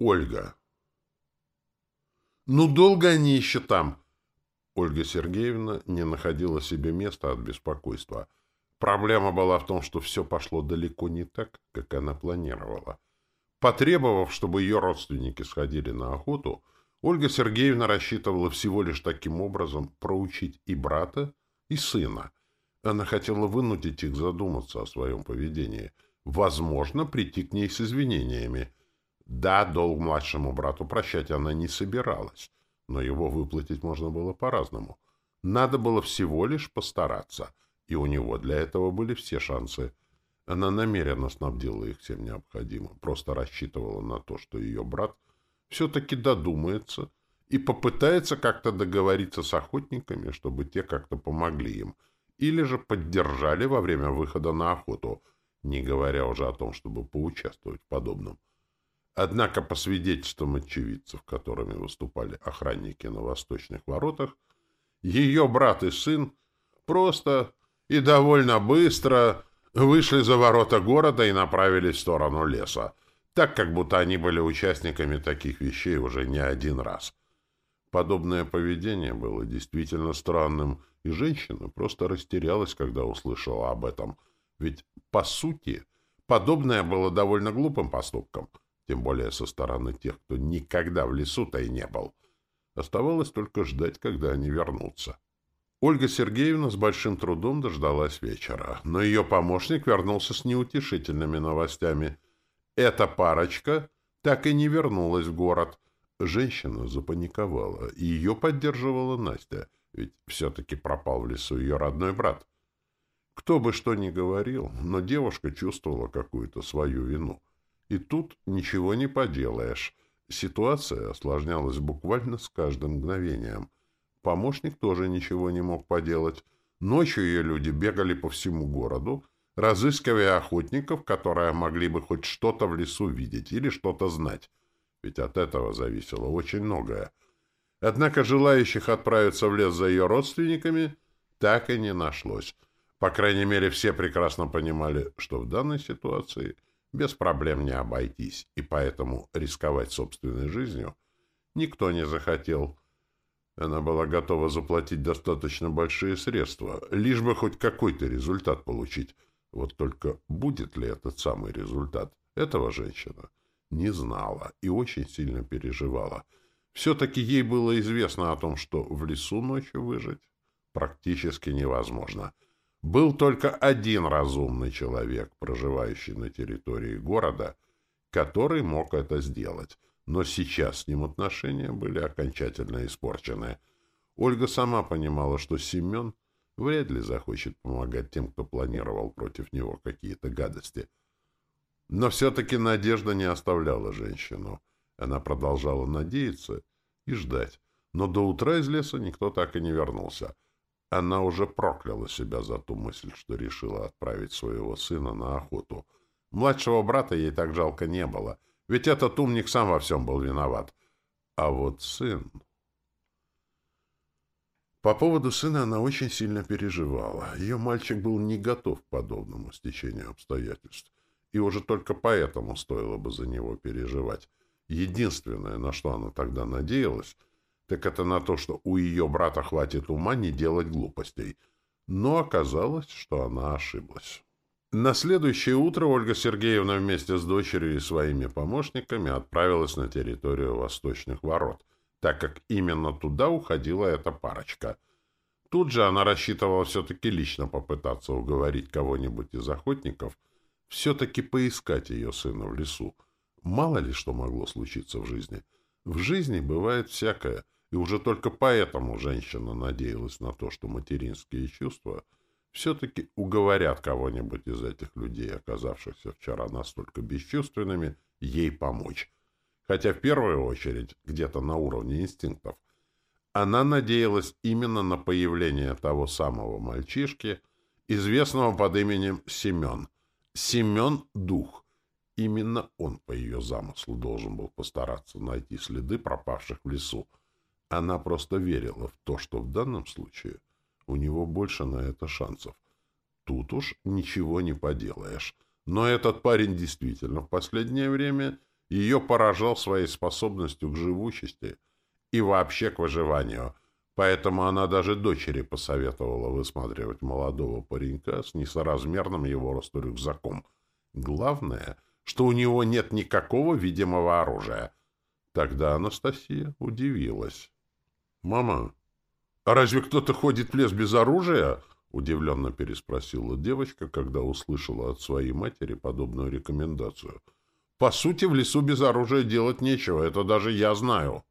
Ольга. «Ну, долго они еще там?» Ольга Сергеевна не находила себе места от беспокойства. Проблема была в том, что все пошло далеко не так, как она планировала. Потребовав, чтобы ее родственники сходили на охоту, Ольга Сергеевна рассчитывала всего лишь таким образом проучить и брата, и сына. Она хотела вынудить их задуматься о своем поведении. Возможно, прийти к ней с извинениями. Да, долг младшему брату прощать она не собиралась, но его выплатить можно было по-разному. Надо было всего лишь постараться, и у него для этого были все шансы. Она намеренно снабдила их всем необходимым, просто рассчитывала на то, что ее брат все-таки додумается и попытается как-то договориться с охотниками, чтобы те как-то помогли им, или же поддержали во время выхода на охоту, не говоря уже о том, чтобы поучаствовать в подобном. Однако, по свидетельствам очевидцев, которыми выступали охранники на восточных воротах, ее брат и сын просто и довольно быстро вышли за ворота города и направились в сторону леса, так как будто они были участниками таких вещей уже не один раз. Подобное поведение было действительно странным, и женщина просто растерялась, когда услышала об этом. Ведь, по сути, подобное было довольно глупым поступком — тем более со стороны тех, кто никогда в лесу-то и не был. Оставалось только ждать, когда они вернутся. Ольга Сергеевна с большим трудом дождалась вечера, но ее помощник вернулся с неутешительными новостями. Эта парочка так и не вернулась в город. Женщина запаниковала, и ее поддерживала Настя, ведь все-таки пропал в лесу ее родной брат. Кто бы что ни говорил, но девушка чувствовала какую-то свою вину. И тут ничего не поделаешь. Ситуация осложнялась буквально с каждым мгновением. Помощник тоже ничего не мог поделать. Ночью ее люди бегали по всему городу, разыскивая охотников, которые могли бы хоть что-то в лесу видеть или что-то знать. Ведь от этого зависело очень многое. Однако желающих отправиться в лес за ее родственниками так и не нашлось. По крайней мере, все прекрасно понимали, что в данной ситуации – без проблем не обойтись, и поэтому рисковать собственной жизнью никто не захотел. Она была готова заплатить достаточно большие средства, лишь бы хоть какой-то результат получить. Вот только будет ли этот самый результат, этого женщина не знала и очень сильно переживала. Все-таки ей было известно о том, что в лесу ночью выжить практически невозможно — был только один разумный человек, проживающий на территории города, который мог это сделать. Но сейчас с ним отношения были окончательно испорчены. Ольга сама понимала, что Семен вряд ли захочет помогать тем, кто планировал против него какие-то гадости. Но все-таки надежда не оставляла женщину. Она продолжала надеяться и ждать. Но до утра из леса никто так и не вернулся — она уже прокляла себя за ту мысль, что решила отправить своего сына на охоту. Младшего брата ей так жалко не было, ведь этот умник сам во всем был виноват. А вот сын... По поводу сына она очень сильно переживала. Ее мальчик был не готов к подобному стечению обстоятельств. И уже только поэтому стоило бы за него переживать. Единственное, на что она тогда надеялась, так это на то, что у ее брата хватит ума не делать глупостей. Но оказалось, что она ошиблась. На следующее утро Ольга Сергеевна вместе с дочерью и своими помощниками отправилась на территорию Восточных ворот, так как именно туда уходила эта парочка. Тут же она рассчитывала все-таки лично попытаться уговорить кого-нибудь из охотников все-таки поискать ее сына в лесу. Мало ли что могло случиться в жизни. В жизни бывает всякое — и уже только поэтому женщина надеялась на то, что материнские чувства все-таки уговорят кого-нибудь из этих людей, оказавшихся вчера настолько бесчувственными, ей помочь. Хотя в первую очередь, где-то на уровне инстинктов, она надеялась именно на появление того самого мальчишки, известного под именем Семен. Семен — дух. Именно он, по ее замыслу, должен был постараться найти следы пропавших в лесу, она просто верила в то, что в данном случае у него больше на это шансов. Тут уж ничего не поделаешь. Но этот парень действительно в последнее время Ее поражал своей способностью к живучести и вообще к выживанию, поэтому она даже дочери посоветовала высматривать молодого паренька с несоразмерным его росту рюкзаком. Главное, что у него нет никакого видимого оружия. Тогда Анастасия удивилась. «Мама, а разве кто-то ходит в лес без оружия?» — удивленно переспросила девочка, когда услышала от своей матери подобную рекомендацию. «По сути, в лесу без оружия делать нечего, это даже я знаю».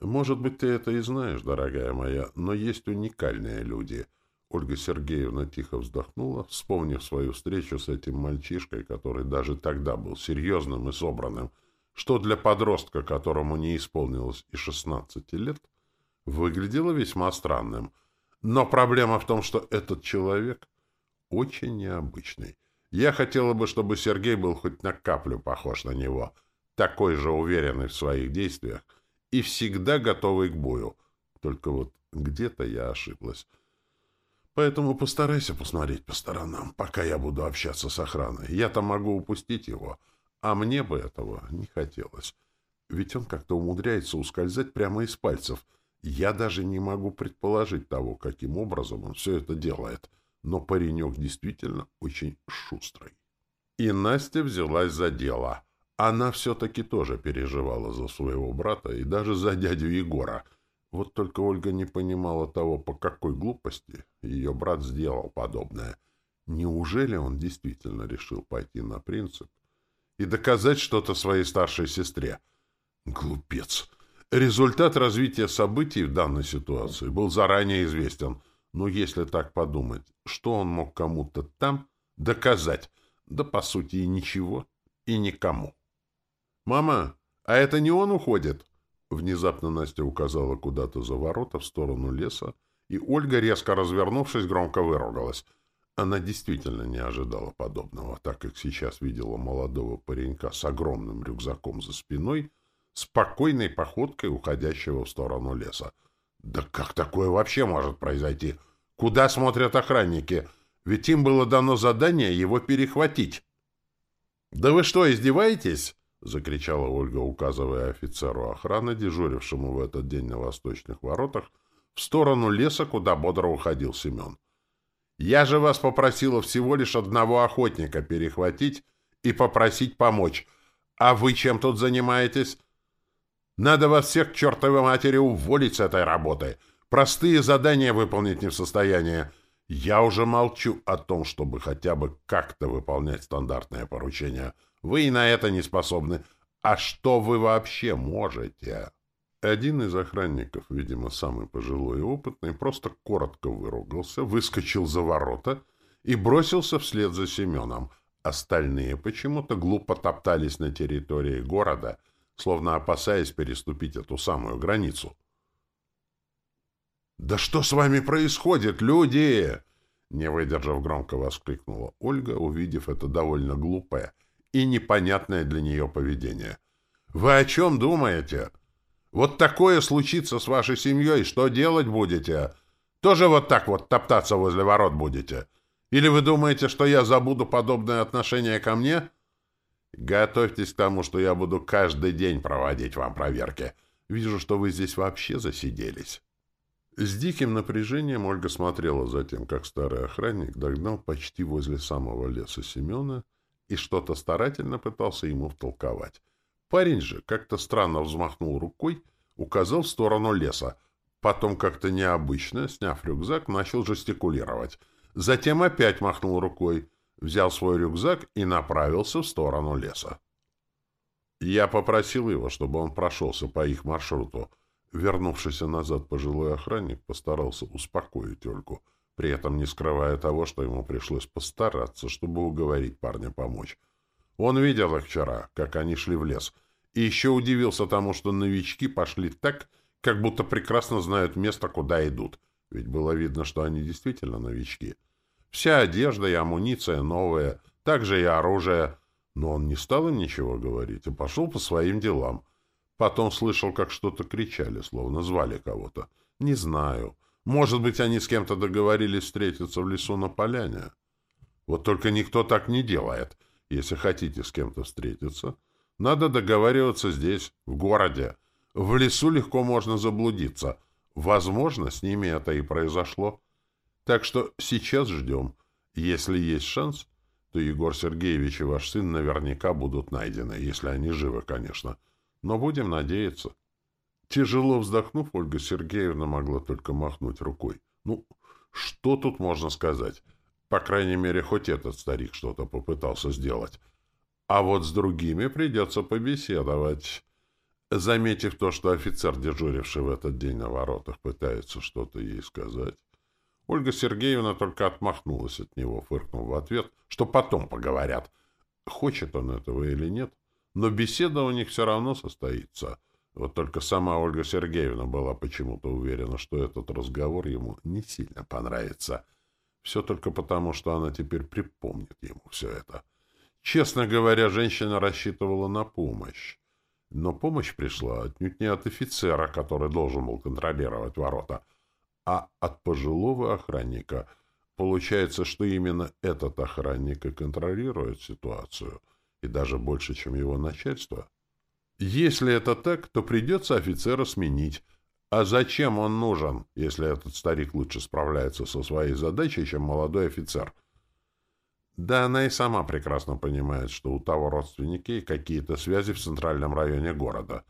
«Может быть, ты это и знаешь, дорогая моя, но есть уникальные люди». Ольга Сергеевна тихо вздохнула, вспомнив свою встречу с этим мальчишкой, который даже тогда был серьезным и собранным, что для подростка, которому не исполнилось и шестнадцати лет, выглядело весьма странным — но проблема в том, что этот человек очень необычный. Я хотела бы, чтобы Сергей был хоть на каплю похож на него, такой же уверенный в своих действиях и всегда готовый к бою. Только вот где-то я ошиблась. Поэтому постарайся посмотреть по сторонам, пока я буду общаться с охраной. Я-то могу упустить его, а мне бы этого не хотелось. Ведь он как-то умудряется ускользать прямо из пальцев — я даже не могу предположить того, каким образом он все это делает, но паренек действительно очень шустрый. И Настя взялась за дело. Она все-таки тоже переживала за своего брата и даже за дядю Егора. Вот только Ольга не понимала того, по какой глупости ее брат сделал подобное. Неужели он действительно решил пойти на принцип и доказать что-то своей старшей сестре? Глупец! Результат развития событий в данной ситуации был заранее известен. Но если так подумать, что он мог кому-то там доказать? Да, по сути, и ничего, и никому. «Мама, а это не он уходит?» Внезапно Настя указала куда-то за ворота в сторону леса, и Ольга, резко развернувшись, громко выругалась. Она действительно не ожидала подобного, так как сейчас видела молодого паренька с огромным рюкзаком за спиной — спокойной походкой уходящего в сторону леса. Да как такое вообще может произойти? Куда смотрят охранники? Ведь им было дано задание его перехватить. «Да вы что, издеваетесь?» — закричала Ольга, указывая офицеру охраны, дежурившему в этот день на восточных воротах, в сторону леса, куда бодро уходил Семен. «Я же вас попросила всего лишь одного охотника перехватить и попросить помочь. А вы чем тут занимаетесь? Надо вас всех к чертовой матери уволить с этой работы. Простые задания выполнить не в состоянии. Я уже молчу о том, чтобы хотя бы как-то выполнять стандартные поручения. Вы и на это не способны. А что вы вообще можете? Один из охранников, видимо, самый пожилой и опытный, просто коротко выругался, выскочил за ворота и бросился вслед за Семеном. Остальные почему-то глупо топтались на территории города — словно опасаясь переступить эту самую границу. «Да что с вами происходит, люди?» Не выдержав, громко воскликнула Ольга, увидев это довольно глупое и непонятное для нее поведение. «Вы о чем думаете? Вот такое случится с вашей семьей, что делать будете? Тоже вот так вот топтаться возле ворот будете? Или вы думаете, что я забуду подобное отношение ко мне?» Готовьтесь к тому, что я буду каждый день проводить вам проверки. Вижу, что вы здесь вообще засиделись. С диким напряжением Ольга смотрела за тем, как старый охранник догнал почти возле самого леса Семена и что-то старательно пытался ему втолковать. Парень же как-то странно взмахнул рукой, указал в сторону леса. Потом как-то необычно, сняв рюкзак, начал жестикулировать. Затем опять махнул рукой взял свой рюкзак и направился в сторону леса. Я попросил его, чтобы он прошелся по их маршруту. Вернувшийся назад пожилой охранник постарался успокоить Ольгу, при этом не скрывая того, что ему пришлось постараться, чтобы уговорить парня помочь. Он видел их вчера, как они шли в лес, и еще удивился тому, что новички пошли так, как будто прекрасно знают место, куда идут. Ведь было видно, что они действительно новички — Вся одежда и амуниция новая, также и оружие. Но он не стал им ничего говорить и пошел по своим делам. Потом слышал, как что-то кричали, словно звали кого-то. Не знаю. Может быть, они с кем-то договорились встретиться в лесу на поляне. Вот только никто так не делает. Если хотите с кем-то встретиться, Надо договариваться здесь, в городе. В лесу легко можно заблудиться. Возможно, с ними это и произошло. Так что сейчас ждем. Если есть шанс, то Егор Сергеевич и ваш сын наверняка будут найдены, если они живы, конечно. Но будем надеяться. Тяжело вздохнув, Ольга Сергеевна могла только махнуть рукой. Ну, что тут можно сказать? По крайней мере, хоть этот старик что-то попытался сделать. А вот с другими придется побеседовать. Заметив то, что офицер, дежуривший в этот день на воротах, пытается что-то ей сказать, Ольга Сергеевна только отмахнулась от него, фыркнув в ответ, что потом поговорят. Хочет он этого или нет, но беседа у них все равно состоится. Вот только сама Ольга Сергеевна была почему-то уверена, что этот разговор ему не сильно понравится. Все только потому, что она теперь припомнит ему все это. Честно говоря, женщина рассчитывала на помощь. Но помощь пришла отнюдь не от офицера, который должен был контролировать ворота, а от пожилого охранника. Получается, что именно этот охранник и контролирует ситуацию, и даже больше, чем его начальство. Если это так, то придется офицера сменить. А зачем он нужен, если этот старик лучше справляется со своей задачей, чем молодой офицер? Да она и сама прекрасно понимает, что у того родственники какие-то связи в центральном районе города.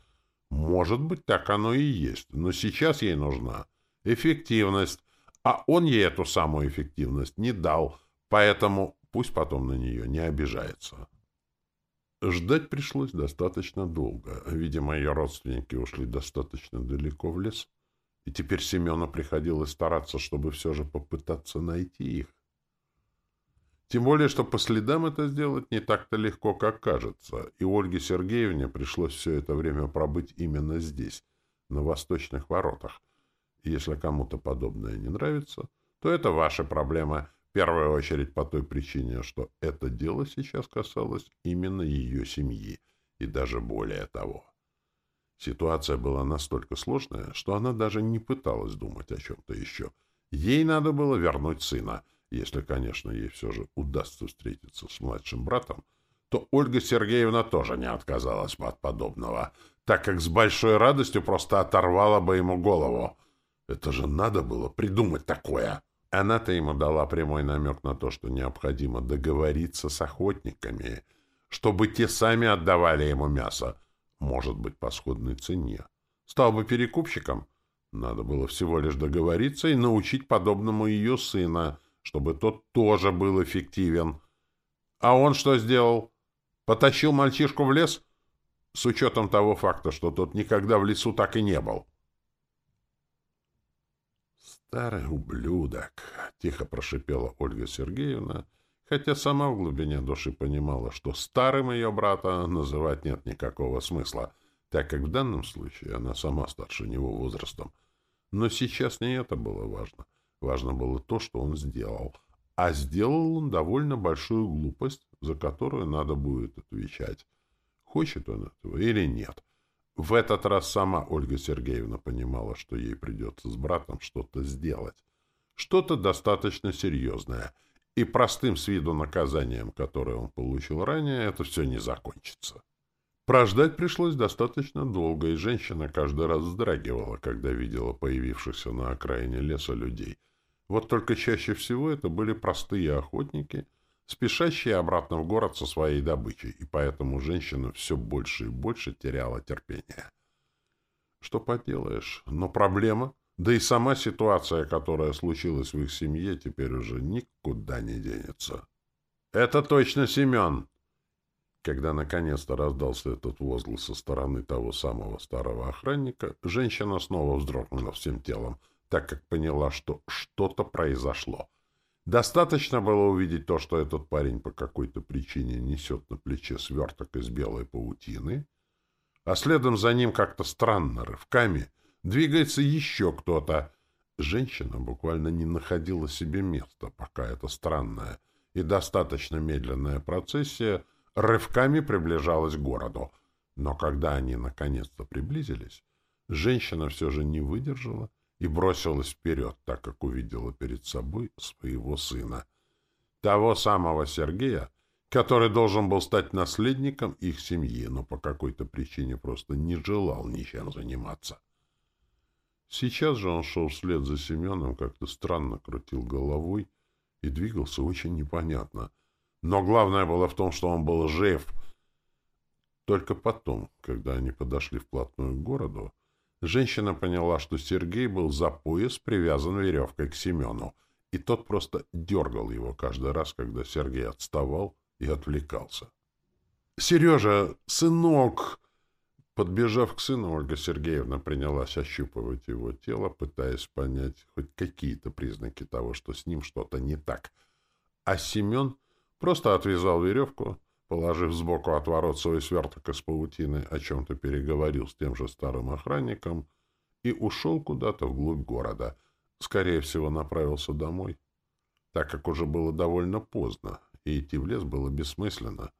Может быть, так оно и есть, но сейчас ей нужна эффективность, а он ей эту самую эффективность не дал, поэтому пусть потом на нее не обижается. Ждать пришлось достаточно долго. Видимо, ее родственники ушли достаточно далеко в лес, и теперь Семену приходилось стараться, чтобы все же попытаться найти их. Тем более, что по следам это сделать не так-то легко, как кажется, и Ольге Сергеевне пришлось все это время пробыть именно здесь, на восточных воротах, если кому-то подобное не нравится, то это ваша проблема, первую очередь по той причине, что это дело сейчас касалось именно ее семьи, и даже более того. Ситуация была настолько сложная, что она даже не пыталась думать о чем-то еще. Ей надо было вернуть сына. Если, конечно, ей все же удастся встретиться с младшим братом, то Ольга Сергеевна тоже не отказалась бы от подобного, так как с большой радостью просто оторвала бы ему голову. Это же надо было придумать такое. Она-то ему дала прямой намек на то, что необходимо договориться с охотниками, чтобы те сами отдавали ему мясо, может быть, по сходной цене. Стал бы перекупщиком. Надо было всего лишь договориться и научить подобному ее сына, чтобы тот тоже был эффективен. А он что сделал? Потащил мальчишку в лес? С учетом того факта, что тот никогда в лесу так и не был. «Старый ублюдок!» — тихо прошипела Ольга Сергеевна, хотя сама в глубине души понимала, что старым ее брата называть нет никакого смысла, так как в данном случае она сама старше него возрастом. Но сейчас не это было важно. Важно было то, что он сделал. А сделал он довольно большую глупость, за которую надо будет отвечать. Хочет он этого или нет. В этот раз сама Ольга Сергеевна понимала, что ей придется с братом что-то сделать. Что-то достаточно серьезное. И простым с виду наказанием, которое он получил ранее, это все не закончится. Прождать пришлось достаточно долго, и женщина каждый раз вздрагивала, когда видела появившихся на окраине леса людей. Вот только чаще всего это были простые охотники — спешащие обратно в город со своей добычей, и поэтому женщина все больше и больше теряла терпение. Что поделаешь, но проблема, да и сама ситуация, которая случилась в их семье, теперь уже никуда не денется. «Это точно Семен!» Когда наконец-то раздался этот возглас со стороны того самого старого охранника, женщина снова вздрогнула всем телом, так как поняла, что что-то произошло — Достаточно было увидеть то, что этот парень по какой-то причине несет на плече сверток из белой паутины, а следом за ним как-то странно, рывками, двигается еще кто-то. Женщина буквально не находила себе места, пока эта странная и достаточно медленная процессия рывками приближалась к городу. Но когда они наконец-то приблизились, женщина все же не выдержала и бросилась вперед, так как увидела перед собой своего сына. Того самого Сергея, который должен был стать наследником их семьи, но по какой-то причине просто не желал ничем заниматься. Сейчас же он шел вслед за Семеном, как-то странно крутил головой и двигался очень непонятно. Но главное было в том, что он был жив. Только потом, когда они подошли вплотную к городу, женщина поняла, что Сергей был за пояс привязан веревкой к Семену, и тот просто дергал его каждый раз, когда Сергей отставал и отвлекался. «Сережа, сынок!» Подбежав к сыну, Ольга Сергеевна принялась ощупывать его тело, пытаясь понять хоть какие-то признаки того, что с ним что-то не так. А Семен просто отвязал веревку, положив сбоку от ворот свой сверток из паутины, о чем-то переговорил с тем же старым охранником и ушел куда-то вглубь города. Скорее всего, направился домой, так как уже было довольно поздно, и идти в лес было бессмысленно.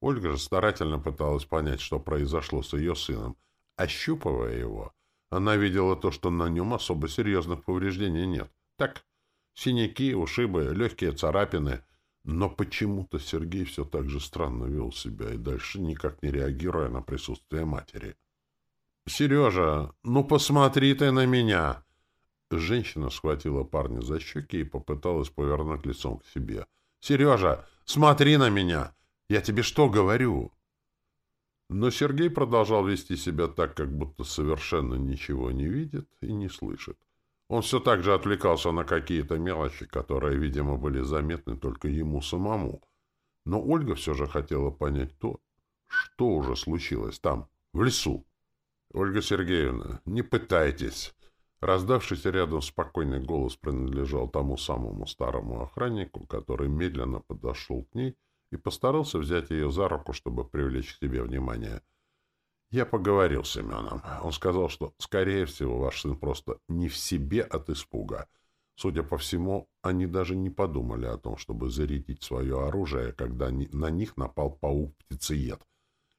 Ольга же старательно пыталась понять, что произошло с ее сыном. Ощупывая его, она видела то, что на нем особо серьезных повреждений нет. Так, синяки, ушибы, легкие царапины. Но почему-то Сергей все так же странно вел себя и дальше никак не реагируя на присутствие матери. «Сережа, ну посмотри ты на меня!» Женщина схватила парня за щеки и попыталась повернуть лицом к себе. «Сережа, смотри на меня! Я тебе что говорю? Но Сергей продолжал вести себя так, как будто совершенно ничего не видит и не слышит. Он все так же отвлекался на какие-то мелочи, которые, видимо, были заметны только ему самому. Но Ольга все же хотела понять то, что уже случилось там, в лесу. «Ольга Сергеевна, не пытайтесь!» Раздавшийся рядом спокойный голос принадлежал тому самому старому охраннику, который медленно подошел к ней и постарался взять ее за руку, чтобы привлечь к себе внимание. Я поговорил с Семеном. Он сказал, что, скорее всего, ваш сын просто не в себе от испуга. Судя по всему, они даже не подумали о том, чтобы зарядить свое оружие, когда на них напал паук-птицеед.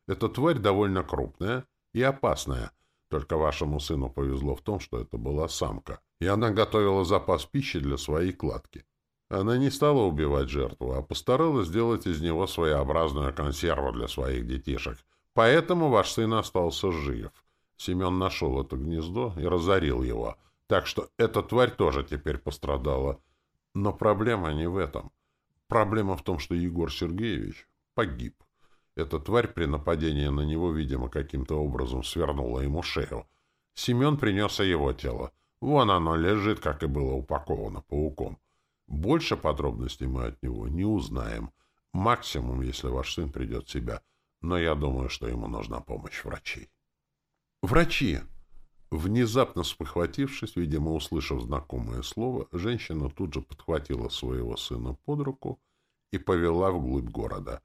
Эта тварь довольно крупная и опасная, только вашему сыну повезло в том, что это была самка, и она готовила запас пищи для своей кладки. Она не стала убивать жертву, а постаралась сделать из него своеобразную консерву для своих детишек. Поэтому ваш сын остался жив. Семен нашел это гнездо и разорил его. Так что эта тварь тоже теперь пострадала. Но проблема не в этом. Проблема в том, что Егор Сергеевич погиб. Эта тварь при нападении на него, видимо, каким-то образом свернула ему шею. Семен принес его тело. Вон оно лежит, как и было упаковано пауком. Больше подробностей мы от него не узнаем. Максимум, если ваш сын придет в себя. Но я думаю, что ему нужна помощь врачей. Врачи! Внезапно спохватившись, видимо, услышав знакомое слово, женщина тут же подхватила своего сына под руку и повела вглубь города.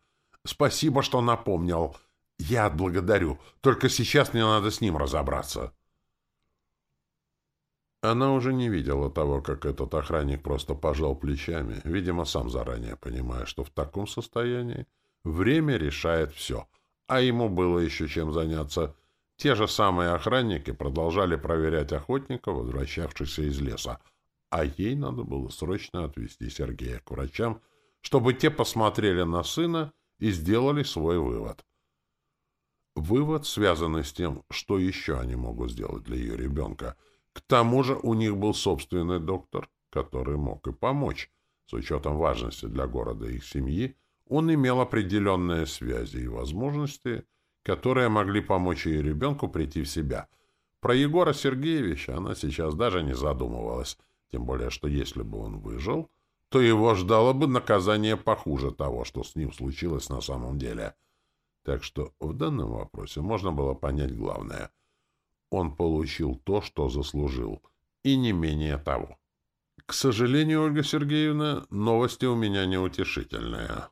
«Спасибо, что напомнил. Я отблагодарю. Только сейчас мне надо с ним разобраться». Она уже не видела того, как этот охранник просто пожал плечами, видимо, сам заранее понимая, что в таком состоянии время решает все, а ему было еще чем заняться. Те же самые охранники продолжали проверять охотников, возвращавшихся из леса, а ей надо было срочно отвезти Сергея к врачам, чтобы те посмотрели на сына и сделали свой вывод. Вывод, связанный с тем, что еще они могут сделать для ее ребенка — к тому же у них был собственный доктор, который мог и помочь. С учетом важности для города их семьи, он имел определенные связи и возможности, которые могли помочь ее ребенку прийти в себя. Про Егора Сергеевича она сейчас даже не задумывалась, тем более, что если бы он выжил, то его ждало бы наказание похуже того, что с ним случилось на самом деле. Так что в данном вопросе можно было понять главное. Он получил то, что заслужил, и не менее того. К сожалению, Ольга Сергеевна, новости у меня неутешительные.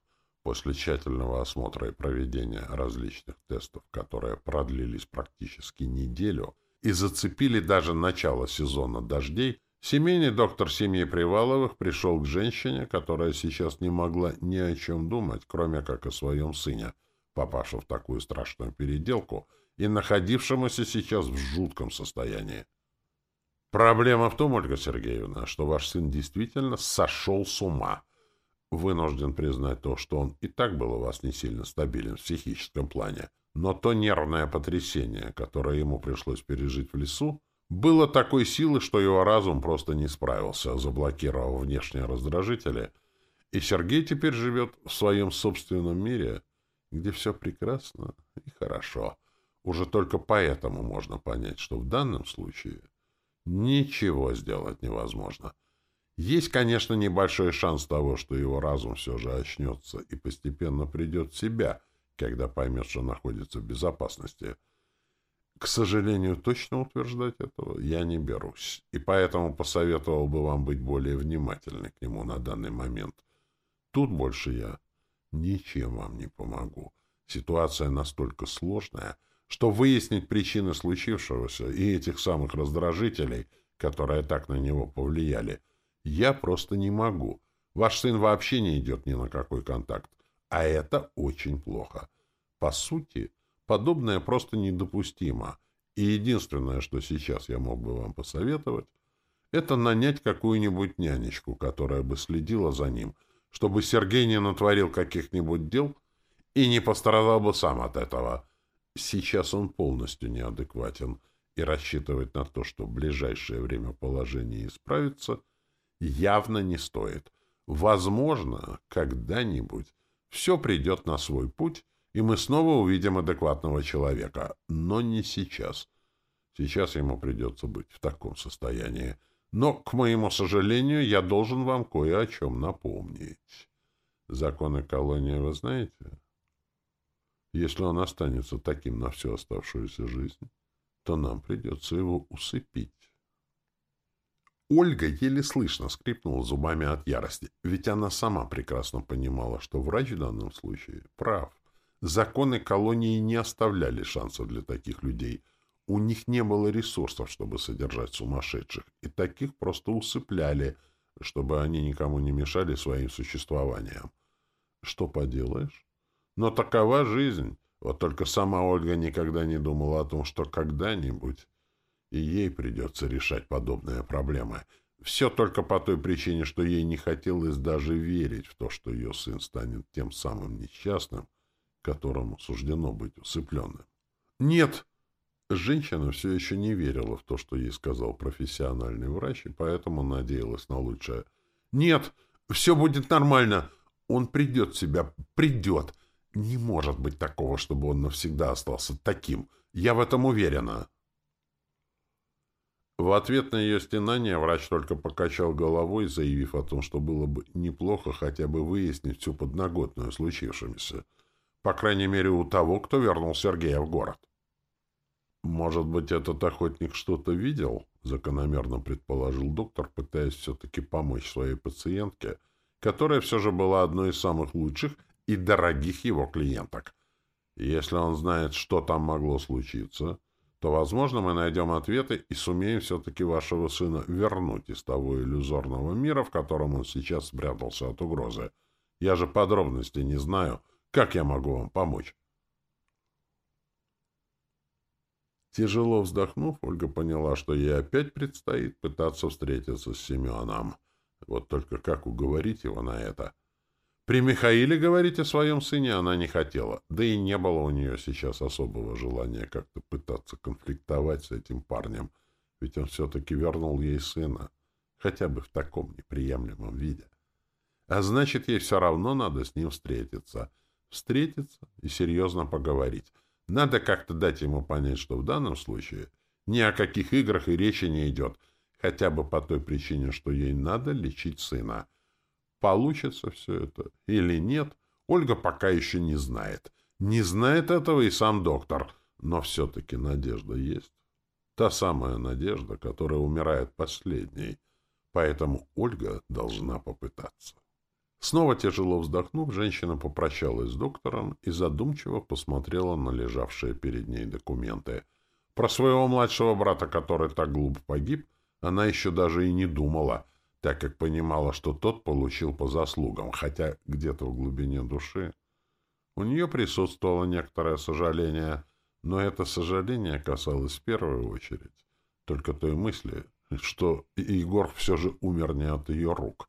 После тщательного осмотра и проведения различных тестов, которые продлились практически неделю и зацепили даже начало сезона дождей, семейный доктор семьи Приваловых пришел к женщине, которая сейчас не могла ни о чем думать, кроме как о своем сыне, попавшем в такую страшную переделку — и находившемуся сейчас в жутком состоянии. Проблема в том, Ольга Сергеевна, что ваш сын действительно сошел с ума. Вынужден признать то, что он и так был у вас не сильно стабилен в психическом плане, но то нервное потрясение, которое ему пришлось пережить в лесу, было такой силы, что его разум просто не справился, заблокировав внешние раздражители, и Сергей теперь живет в своем собственном мире, где все прекрасно и хорошо. Уже только поэтому можно понять, что в данном случае ничего сделать невозможно. Есть, конечно, небольшой шанс того, что его разум все же очнется и постепенно придет в себя, когда поймет, что находится в безопасности. К сожалению, точно утверждать этого я не берусь, и поэтому посоветовал бы вам быть более внимательны к нему на данный момент. Тут больше я ничем вам не помогу. Ситуация настолько сложная, что выяснить причины случившегося и этих самых раздражителей, которые так на него повлияли, я просто не могу. Ваш сын вообще не идет ни на какой контакт, а это очень плохо. По сути, подобное просто недопустимо, и единственное, что сейчас я мог бы вам посоветовать, это нанять какую-нибудь нянечку, которая бы следила за ним, чтобы Сергей не натворил каких-нибудь дел и не пострадал бы сам от этого. Сейчас он полностью неадекватен, и рассчитывать на то, что в ближайшее время положение исправится, явно не стоит. Возможно, когда-нибудь все придет на свой путь, и мы снова увидим адекватного человека, но не сейчас. Сейчас ему придется быть в таком состоянии. Но, к моему сожалению, я должен вам кое о чем напомнить. Законы колонии вы знаете? Если он останется таким на всю оставшуюся жизнь, то нам придется его усыпить. Ольга еле слышно скрипнула зубами от ярости, ведь она сама прекрасно понимала, что врач в данном случае прав. Законы колонии не оставляли шансов для таких людей. У них не было ресурсов, чтобы содержать сумасшедших, и таких просто усыпляли, чтобы они никому не мешали своим существованием. Что поделаешь? Но такова жизнь. Вот только сама Ольга никогда не думала о том, что когда-нибудь и ей придется решать подобные проблемы. Все только по той причине, что ей не хотелось даже верить в то, что ее сын станет тем самым несчастным, которому суждено быть усыпленным. «Нет!» Женщина все еще не верила в то, что ей сказал профессиональный врач, и поэтому надеялась на лучшее. «Нет! Все будет нормально! Он придет в себя! Придет! Не может быть такого, чтобы он навсегда остался таким. Я в этом уверена. В ответ на ее стенание врач только покачал головой, заявив о том, что было бы неплохо хотя бы выяснить всю подноготную случившемуся. По крайней мере, у того, кто вернул Сергея в город. «Может быть, этот охотник что-то видел?» — закономерно предположил доктор, пытаясь все-таки помочь своей пациентке, которая все же была одной из самых лучших и дорогих его клиенток. Если он знает, что там могло случиться, то, возможно, мы найдем ответы и сумеем все-таки вашего сына вернуть из того иллюзорного мира, в котором он сейчас спрятался от угрозы. Я же подробностей не знаю. Как я могу вам помочь? Тяжело вздохнув, Ольга поняла, что ей опять предстоит пытаться встретиться с Семеном. Вот только как уговорить его на это — при Михаиле говорить о своем сыне она не хотела, да и не было у нее сейчас особого желания как-то пытаться конфликтовать с этим парнем, ведь он все-таки вернул ей сына, хотя бы в таком неприемлемом виде. А значит, ей все равно надо с ним встретиться. Встретиться и серьезно поговорить. Надо как-то дать ему понять, что в данном случае ни о каких играх и речи не идет, хотя бы по той причине, что ей надо лечить сына — Получится все это или нет, Ольга пока еще не знает. Не знает этого и сам доктор, но все-таки надежда есть. Та самая надежда, которая умирает последней. Поэтому Ольга должна попытаться. Снова тяжело вздохнув, женщина попрощалась с доктором и задумчиво посмотрела на лежавшие перед ней документы. Про своего младшего брата, который так глупо погиб, она еще даже и не думала — так как понимала, что тот получил по заслугам, хотя где-то в глубине души у нее присутствовало некоторое сожаление, но это сожаление касалось в первую очередь только той мысли, что Егор все же умер не от ее рук.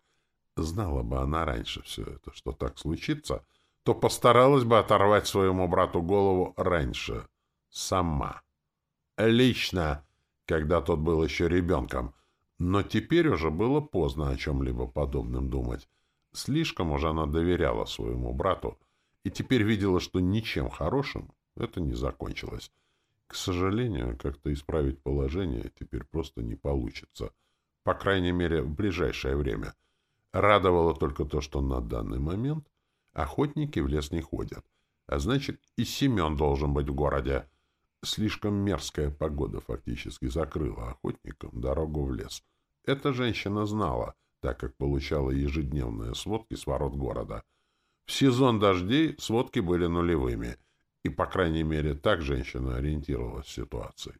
Знала бы она раньше все это, что так случится, то постаралась бы оторвать своему брату голову раньше. Сама. Лично, когда тот был еще ребенком. Но теперь уже было поздно о чем-либо подобном думать. Слишком уже она доверяла своему брату, и теперь видела, что ничем хорошим это не закончилось. К сожалению, как-то исправить положение теперь просто не получится. По крайней мере, в ближайшее время. Радовало только то, что на данный момент охотники в лес не ходят. А значит, и Семен должен быть в городе. Слишком мерзкая погода фактически закрыла охотникам дорогу в лес. Эта женщина знала, так как получала ежедневные сводки с ворот города. В сезон дождей сводки были нулевыми, и, по крайней мере, так женщина ориентировалась в ситуации.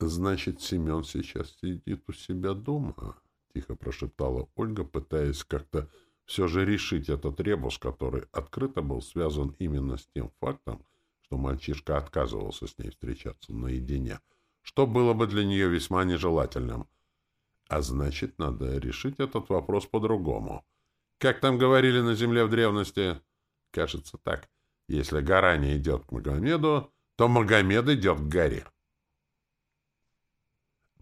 «Значит, Семен сейчас сидит у себя дома?» — тихо прошептала Ольга, пытаясь как-то все же решить этот ребус, который открыто был связан именно с тем фактом, что мальчишка отказывался с ней встречаться наедине, что было бы для нее весьма нежелательным. А значит, надо решить этот вопрос по-другому. Как там говорили на земле в древности? Кажется так. Если гора не идет к Магомеду, то Магомед идет к горе.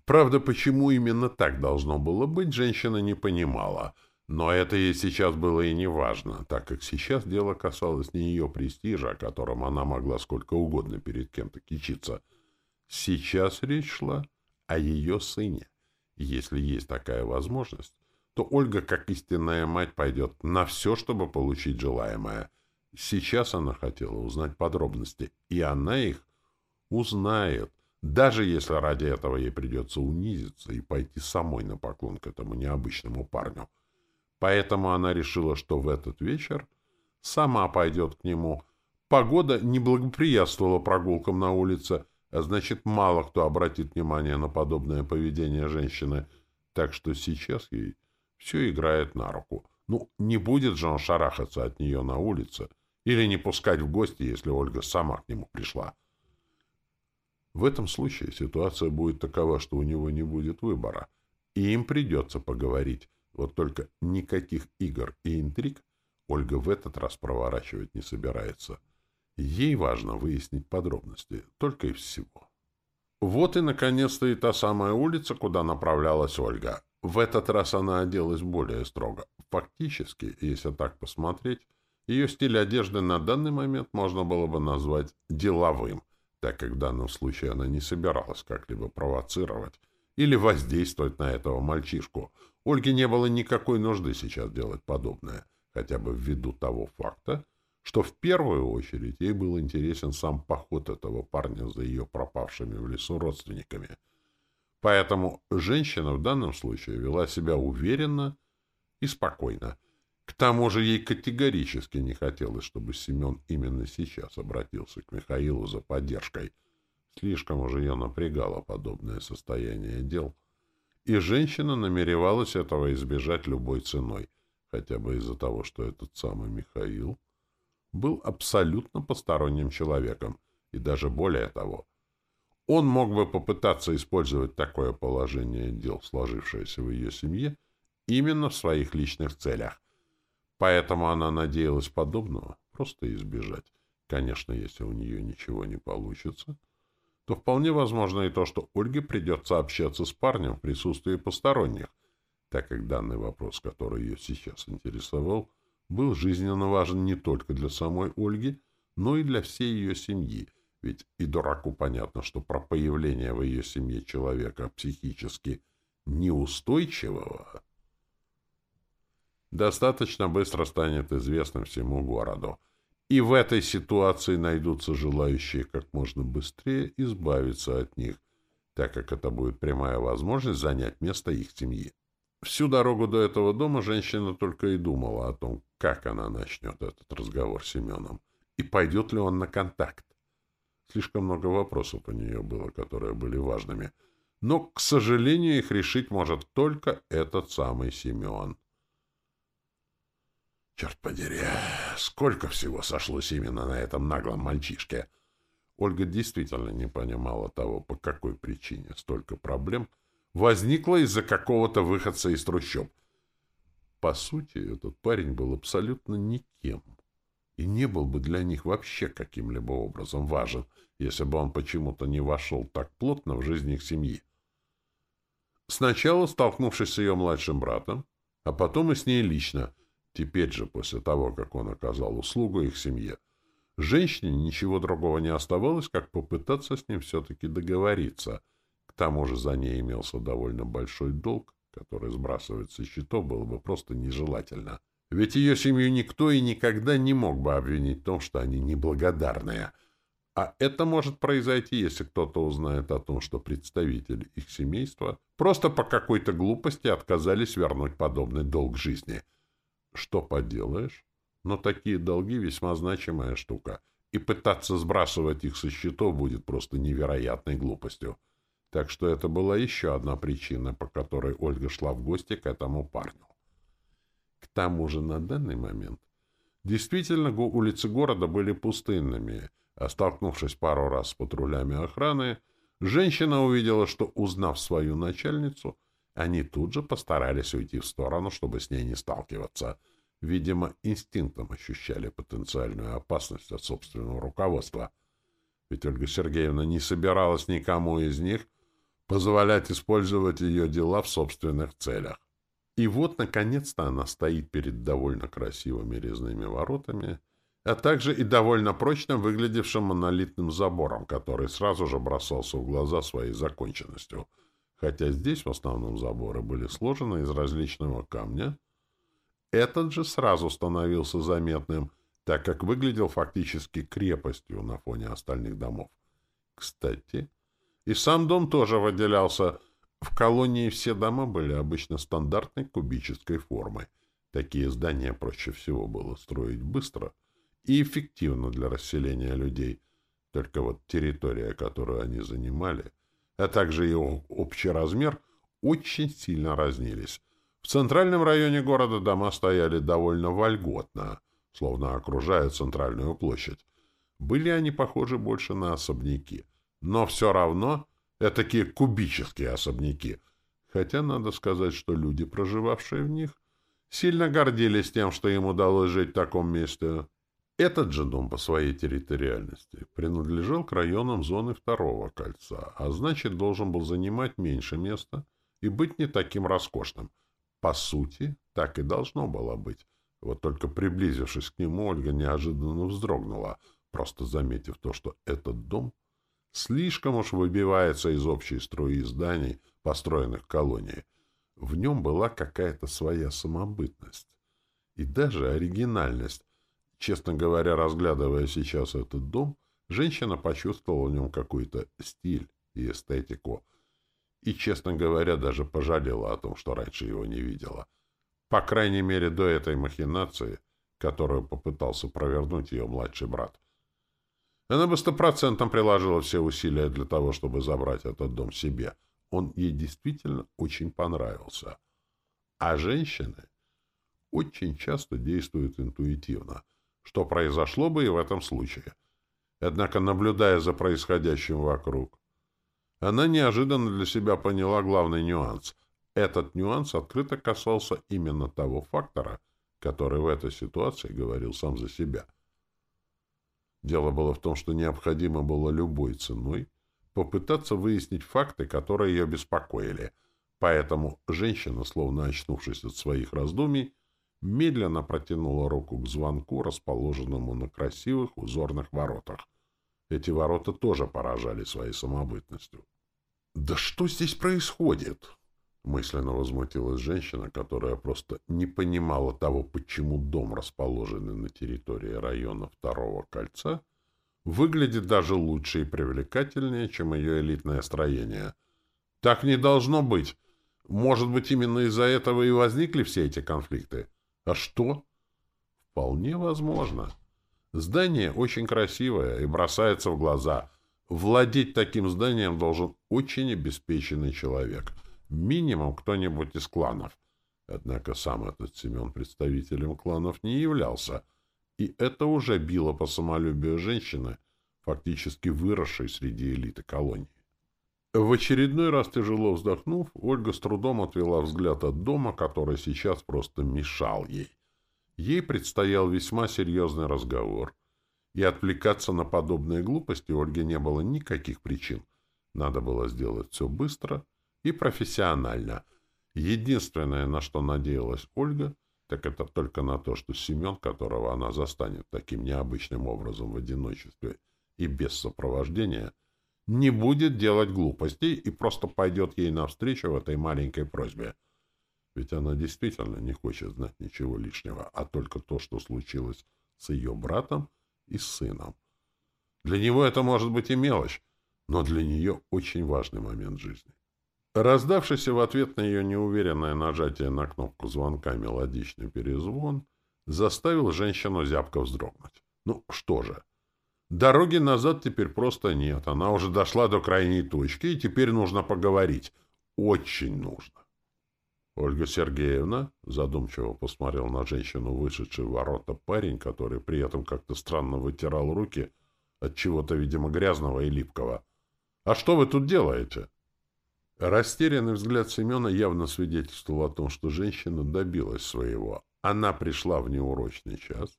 Правда, почему именно так должно было быть, женщина не понимала — но это ей сейчас было и не важно, так как сейчас дело касалось не ее престижа, о котором она могла сколько угодно перед кем-то кичиться. Сейчас речь шла о ее сыне. Если есть такая возможность, то Ольга, как истинная мать, пойдет на все, чтобы получить желаемое. Сейчас она хотела узнать подробности, и она их узнает, даже если ради этого ей придется унизиться и пойти самой на поклон к этому необычному парню. Поэтому она решила, что в этот вечер сама пойдет к нему. Погода не благоприятствовала прогулкам на улице, а значит, мало кто обратит внимание на подобное поведение женщины, так что сейчас ей все играет на руку. Ну, не будет же он шарахаться от нее на улице или не пускать в гости, если Ольга сама к нему пришла. В этом случае ситуация будет такова, что у него не будет выбора, и им придется поговорить. Вот только никаких игр и интриг Ольга в этот раз проворачивать не собирается. Ей важно выяснить подробности, только и всего. Вот и, наконец-то, и та самая улица, куда направлялась Ольга. В этот раз она оделась более строго. Фактически, если так посмотреть, ее стиль одежды на данный момент можно было бы назвать деловым, так как в данном случае она не собиралась как-либо провоцировать или воздействовать на этого мальчишку — Ольге не было никакой нужды сейчас делать подобное, хотя бы ввиду того факта, что в первую очередь ей был интересен сам поход этого парня за ее пропавшими в лесу родственниками. Поэтому женщина в данном случае вела себя уверенно и спокойно. К тому же ей категорически не хотелось, чтобы Семен именно сейчас обратился к Михаилу за поддержкой. Слишком уже ее напрягало подобное состояние дел — и женщина намеревалась этого избежать любой ценой, хотя бы из-за того, что этот самый Михаил был абсолютно посторонним человеком, и даже более того, он мог бы попытаться использовать такое положение дел, сложившееся в ее семье, именно в своих личных целях. Поэтому она надеялась подобного просто избежать. Конечно, если у нее ничего не получится — то вполне возможно и то, что Ольге придется общаться с парнем в присутствии посторонних, так как данный вопрос, который ее сейчас интересовал, был жизненно важен не только для самой Ольги, но и для всей ее семьи, ведь и дураку понятно, что про появление в ее семье человека психически неустойчивого достаточно быстро станет известным всему городу, и в этой ситуации найдутся желающие как можно быстрее избавиться от них, так как это будет прямая возможность занять место их семьи. Всю дорогу до этого дома женщина только и думала о том, как она начнет этот разговор с Семеном, и пойдет ли он на контакт. Слишком много вопросов у нее было, которые были важными. Но, к сожалению, их решить может только этот самый Семен. Черт подери, сколько всего сошлось именно на этом наглом мальчишке. Ольга действительно не понимала того, по какой причине столько проблем возникло из-за какого-то выходца из трущоб. По сути, этот парень был абсолютно никем и не был бы для них вообще каким-либо образом важен, если бы он почему-то не вошел так плотно в жизнь их семьи. Сначала столкнувшись с ее младшим братом, а потом и с ней лично, теперь же, после того, как он оказал услугу их семье, женщине ничего другого не оставалось, как попытаться с ним все-таки договориться. К тому же за ней имелся довольно большой долг, который сбрасывать со счетов было бы просто нежелательно. Ведь ее семью никто и никогда не мог бы обвинить в том, что они неблагодарные. А это может произойти, если кто-то узнает о том, что представители их семейства просто по какой-то глупости отказались вернуть подобный долг жизни. Что поделаешь? Но такие долги весьма значимая штука, и пытаться сбрасывать их со счетов будет просто невероятной глупостью. Так что это была еще одна причина, по которой Ольга шла в гости к этому парню. К тому же на данный момент действительно улицы города были пустынными, а столкнувшись пару раз с патрулями охраны, женщина увидела, что, узнав свою начальницу, они тут же постарались уйти в сторону, чтобы с ней не сталкиваться. Видимо, инстинктом ощущали потенциальную опасность от собственного руководства. Ведь Ольга Сергеевна не собиралась никому из них позволять использовать ее дела в собственных целях. И вот, наконец-то, она стоит перед довольно красивыми резными воротами, а также и довольно прочно выглядевшим монолитным забором, который сразу же бросался в глаза своей законченностью. Хотя здесь в основном заборы были сложены из различного камня, этот же сразу становился заметным, так как выглядел фактически крепостью на фоне остальных домов. Кстати, и сам дом тоже выделялся – в колонии все дома были обычно стандартной кубической формы. Такие здания проще всего было строить быстро и эффективно для расселения людей. Только вот территория, которую они занимали, а также его общий размер, очень сильно разнились. В центральном районе города дома стояли довольно вольготно, словно окружая центральную площадь. Были они похожи больше на особняки, но все равно Этакие кубические особняки. Хотя надо сказать, что люди, проживавшие в них, сильно гордились тем, что им удалось жить в таком месте. Этот же дом по своей территориальности принадлежал к районам зоны второго кольца, а значит, должен был занимать меньше места и быть не таким роскошным. По сути, так и должно было быть. Вот только приблизившись к нему, Ольга неожиданно вздрогнула, просто заметив то, что этот дом слишком уж выбивается из общей струи зданий, построенных в колонии. В нем была какая-то своя самобытность и даже оригинальность. Честно говоря, разглядывая сейчас этот дом, женщина почувствовала в нем какой-то стиль и эстетику. И, честно говоря, даже пожалела о том, что раньше его не видела. По крайней мере, до этой махинации, которую попытался провернуть ее младший брат. Она бы стопроцентно приложила все усилия для того, чтобы забрать этот дом себе. Он ей действительно очень понравился. А женщины очень часто действуют интуитивно, что произошло бы и в этом случае. Однако, наблюдая за происходящим вокруг, она неожиданно для себя поняла главный нюанс. Этот нюанс открыто касался именно того фактора, который в этой ситуации говорил сам за себя — Дело было в том, что необходимо было любой ценой попытаться выяснить факты, которые ее беспокоили. Поэтому женщина, словно очнувшись от своих раздумий, медленно протянула руку к звонку, расположенному на красивых узорных воротах. Эти ворота тоже поражали своей самобытностью. «Да что здесь происходит?» Мысленно возмутилась женщина, которая просто не понимала того, почему дом, расположенный на территории района второго кольца, выглядит даже лучше и привлекательнее, чем ее элитное строение. Так не должно быть. Может быть, именно из-за этого и возникли все эти конфликты. А что? Вполне возможно. Здание очень красивое и бросается в глаза. Владеть таким зданием должен очень обеспеченный человек — Минимум кто-нибудь из кланов. Однако сам этот Семен представителем кланов не являлся, и это уже било по самолюбию женщины, фактически выросшей среди элиты колонии. В очередной раз тяжело вздохнув, Ольга с трудом отвела взгляд от дома, который сейчас просто мешал ей. Ей предстоял весьма серьезный разговор. И отвлекаться на подобные глупости Ольге не было никаких причин. Надо было сделать все быстро и профессионально. Единственное, на что надеялась Ольга, так это только на то, что Семен, которого она застанет таким необычным образом в одиночестве и без сопровождения, не будет делать глупостей и просто пойдет ей навстречу в этой маленькой просьбе. Ведь она действительно не хочет знать ничего лишнего, а только то, что случилось с ее братом и сыном. Для него это может быть и мелочь, но для нее очень важный момент жизни. Раздавшийся в ответ на ее неуверенное нажатие на кнопку звонка мелодичный перезвон заставил женщину зябко вздрогнуть. Ну, что же, Дороги назад теперь просто нет. Она уже дошла до крайней точки, и теперь нужно поговорить. Очень нужно. Ольга Сергеевна задумчиво посмотрел на женщину, вышедший в ворота парень, который при этом как-то странно вытирал руки от чего-то, видимо, грязного и липкого. «А что вы тут делаете?» Растерянный взгляд Семена явно свидетельствовал о том, что женщина добилась своего. Она пришла в неурочный час,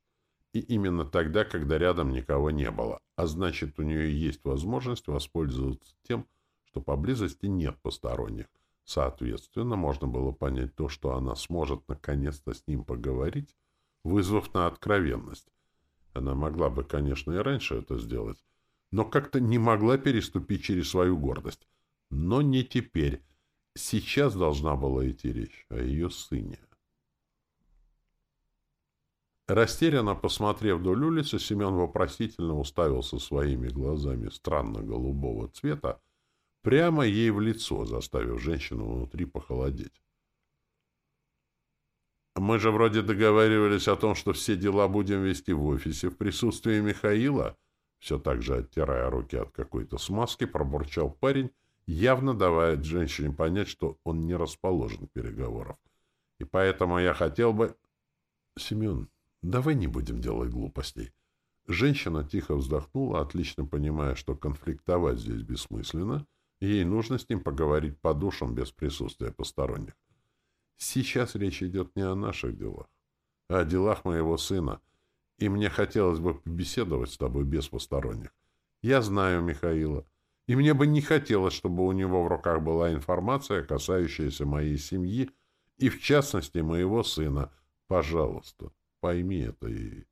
и именно тогда, когда рядом никого не было. А значит, у нее есть возможность воспользоваться тем, что поблизости нет посторонних. Соответственно, можно было понять то, что она сможет наконец-то с ним поговорить, вызвав на откровенность. Она могла бы, конечно, и раньше это сделать, но как-то не могла переступить через свою гордость. Но не теперь. Сейчас должна была идти речь о ее сыне. Растерянно посмотрев вдоль улицы, Семен вопросительно уставился своими глазами странно-голубого цвета прямо ей в лицо, заставив женщину внутри похолодеть. «Мы же вроде договаривались о том, что все дела будем вести в офисе в присутствии Михаила», все так же оттирая руки от какой-то смазки, пробурчал парень, явно давая женщине понять, что он не расположен к переговорам. «И поэтому я хотел бы...» «Семен, Давай не будем делать глупостей. Женщина тихо вздохнула, отлично понимая, что конфликтовать здесь бессмысленно, ей нужно с ним поговорить по душам без присутствия посторонних. Сейчас речь идет не о наших делах, а о делах моего сына, и мне хотелось бы побеседовать с тобой без посторонних. Я знаю Михаила, и мне бы не хотелось, чтобы у него в руках была информация, касающаяся моей семьи и, в частности, моего сына. Пожалуйста. Пойми это и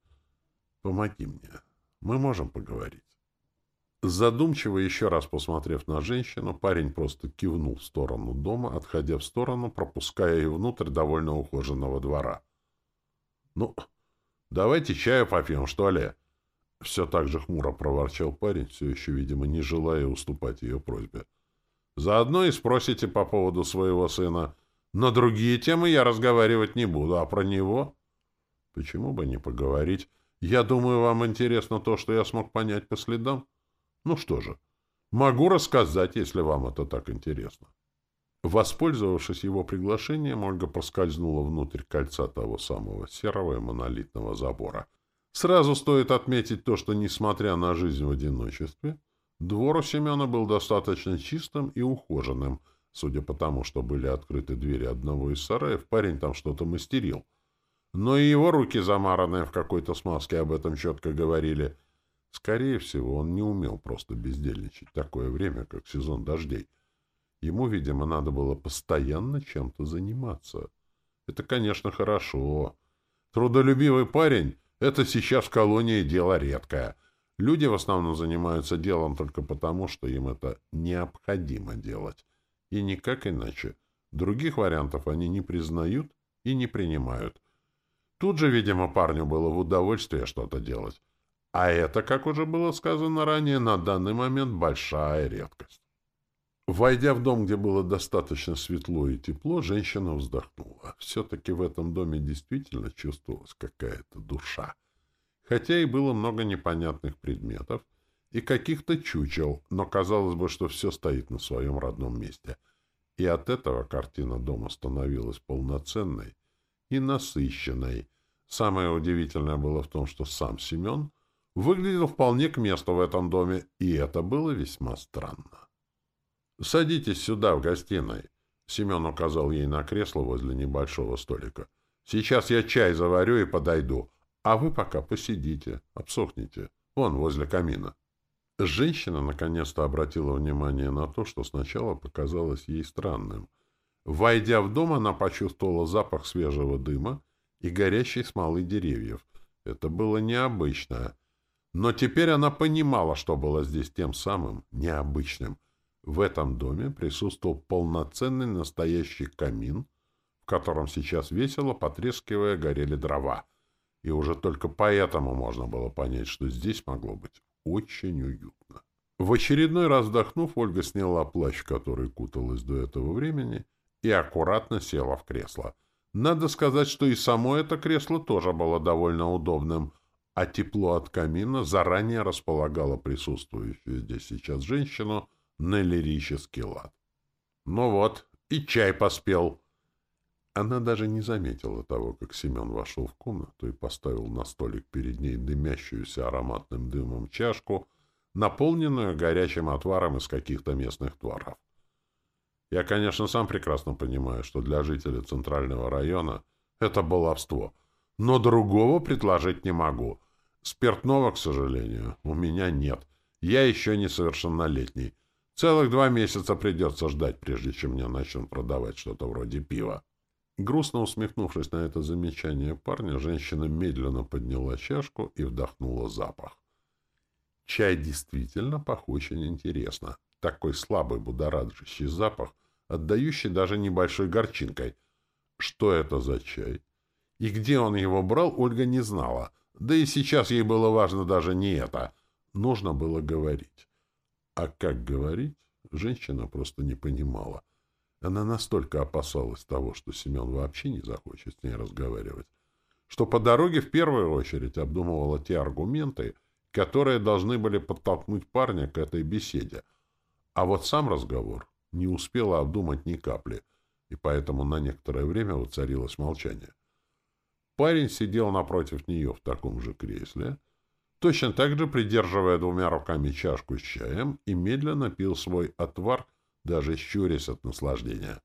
помоги мне. Мы можем поговорить. Задумчиво еще раз посмотрев на женщину, парень просто кивнул в сторону дома, отходя в сторону, пропуская ее внутрь довольно ухоженного двора. «Ну, давайте чаю попьем, что ли?» Все так же хмуро проворчал парень, все еще, видимо, не желая уступать ее просьбе. «Заодно и спросите по поводу своего сына. На другие темы я разговаривать не буду, а про него...» Почему бы не поговорить? Я думаю, вам интересно то, что я смог понять по следам. Ну что же, могу рассказать, если вам это так интересно. Воспользовавшись его приглашением, Ольга проскользнула внутрь кольца того самого серого и монолитного забора. Сразу стоит отметить то, что, несмотря на жизнь в одиночестве, двор у Семена был достаточно чистым и ухоженным. Судя по тому, что были открыты двери одного из сараев, парень там что-то мастерил — но и его руки, замаранные в какой-то смазке, об этом четко говорили. Скорее всего, он не умел просто бездельничать такое время, как сезон дождей. Ему, видимо, надо было постоянно чем-то заниматься. Это, конечно, хорошо. Трудолюбивый парень — это сейчас в колонии дело редкое. Люди в основном занимаются делом только потому, что им это необходимо делать. И никак иначе. Других вариантов они не признают и не принимают — Тут же, видимо, парню было в удовольствие что-то делать. А это, как уже было сказано ранее, на данный момент большая редкость. Войдя в дом, где было достаточно светло и тепло, женщина вздохнула. Все-таки в этом доме действительно чувствовалась какая-то душа. Хотя и было много непонятных предметов и каких-то чучел, но казалось бы, что все стоит на своем родном месте. И от этого картина дома становилась полноценной и насыщенной. Самое удивительное было в том, что сам Семен выглядел вполне к месту в этом доме, и это было весьма странно. «Садитесь сюда, в гостиной». Семен указал ей на кресло возле небольшого столика. «Сейчас я чай заварю и подойду, а вы пока посидите, обсохните, вон, возле камина». Женщина наконец-то обратила внимание на то, что сначала показалось ей странным. Войдя в дом, она почувствовала запах свежего дыма и горящей смолы деревьев. Это было необычно. Но теперь она понимала, что было здесь тем самым необычным. В этом доме присутствовал полноценный настоящий камин, в котором сейчас весело, потрескивая, горели дрова. И уже только поэтому можно было понять, что здесь могло быть очень уютно. В очередной раз вздохнув, Ольга сняла плащ, который куталась до этого времени, и аккуратно села в кресло. Надо сказать, что и само это кресло тоже было довольно удобным, а тепло от камина заранее располагало присутствующую здесь сейчас женщину на лирический лад. Ну вот, и чай поспел. Она даже не заметила того, как Семен вошел в комнату и поставил на столик перед ней дымящуюся ароматным дымом чашку, наполненную горячим отваром из каких-то местных творов. Я, конечно, сам прекрасно понимаю, что для жителей Центрального района это баловство, но другого предложить не могу. Спиртного, к сожалению, у меня нет. Я еще несовершеннолетний. Целых два месяца придется ждать, прежде чем мне начнут продавать что-то вроде пива. Грустно усмехнувшись на это замечание парня, женщина медленно подняла чашку и вдохнула запах. Чай действительно пах очень интересно. Такой слабый будоражащий запах, отдающий даже небольшой горчинкой. Что это за чай? И где он его брал, Ольга не знала. Да и сейчас ей было важно даже не это. Нужно было говорить. А как говорить, женщина просто не понимала. Она настолько опасалась того, что Семен вообще не захочет с ней разговаривать, что по дороге в первую очередь обдумывала те аргументы, которые должны были подтолкнуть парня к этой беседе. А вот сам разговор не успела обдумать ни капли, и поэтому на некоторое время воцарилось молчание. Парень сидел напротив нее в таком же кресле, точно так же придерживая двумя руками чашку с чаем и медленно пил свой отвар, даже щурясь от наслаждения.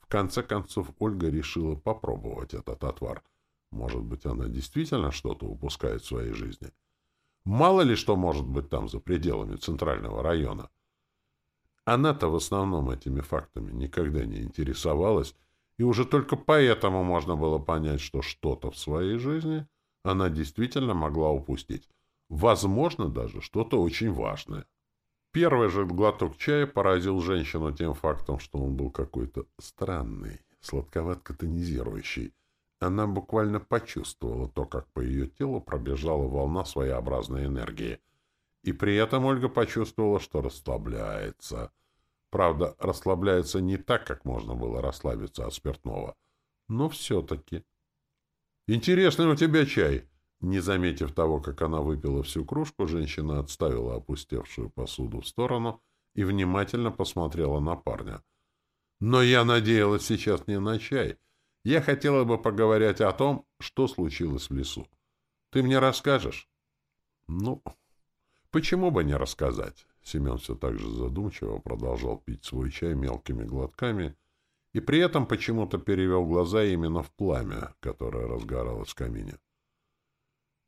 В конце концов Ольга решила попробовать этот отвар. Может быть, она действительно что-то упускает в своей жизни. Мало ли что может быть там за пределами центрального района. Она-то в основном этими фактами никогда не интересовалась, и уже только поэтому можно было понять, что что-то в своей жизни она действительно могла упустить. Возможно, даже что-то очень важное. Первый же глоток чая поразил женщину тем фактом, что он был какой-то странный, сладковат-катонизирующий. Она буквально почувствовала то, как по ее телу пробежала волна своеобразной энергии — и при этом Ольга почувствовала, что расслабляется. Правда, расслабляется не так, как можно было расслабиться от спиртного. Но все-таки. «Интересный у тебя чай!» Не заметив того, как она выпила всю кружку, женщина отставила опустевшую посуду в сторону и внимательно посмотрела на парня. «Но я надеялась сейчас не на чай. Я хотела бы поговорить о том, что случилось в лесу. Ты мне расскажешь?» «Ну, Почему бы не рассказать? Семен все так же задумчиво продолжал пить свой чай мелкими глотками и при этом почему-то перевел глаза именно в пламя, которое разгоралось в камине.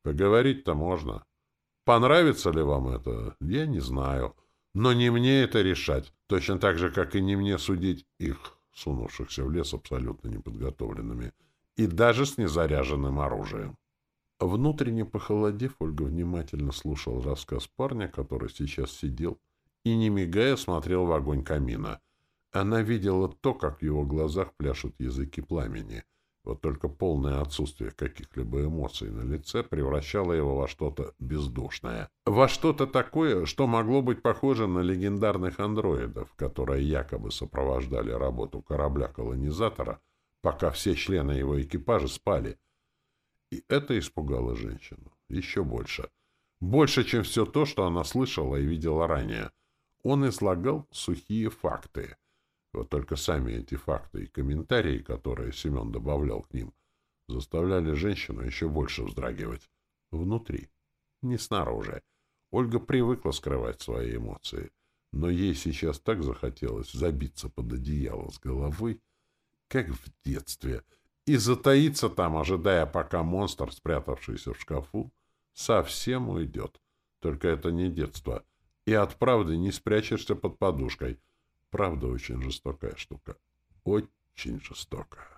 Поговорить-то можно. Понравится ли вам это, я не знаю. Но не мне это решать, точно так же, как и не мне судить их, сунувшихся в лес абсолютно неподготовленными, и даже с незаряженным оружием. Внутренне похолодев, Ольга внимательно слушал рассказ парня, который сейчас сидел, и, не мигая, смотрел в огонь камина. Она видела то, как в его глазах пляшут языки пламени. Вот только полное отсутствие каких-либо эмоций на лице превращало его во что-то бездушное. Во что-то такое, что могло быть похоже на легендарных андроидов, которые якобы сопровождали работу корабля-колонизатора, пока все члены его экипажа спали — и это испугало женщину. Еще больше. Больше, чем все то, что она слышала и видела ранее. Он излагал сухие факты. Вот только сами эти факты и комментарии, которые Семен добавлял к ним, заставляли женщину еще больше вздрагивать. Внутри. Не снаружи. Ольга привыкла скрывать свои эмоции. Но ей сейчас так захотелось забиться под одеяло с головой, как в детстве, и затаиться там, ожидая, пока монстр, спрятавшийся в шкафу, совсем уйдет. Только это не детство. И от правды не спрячешься под подушкой. Правда очень жестокая штука. Очень жестокая.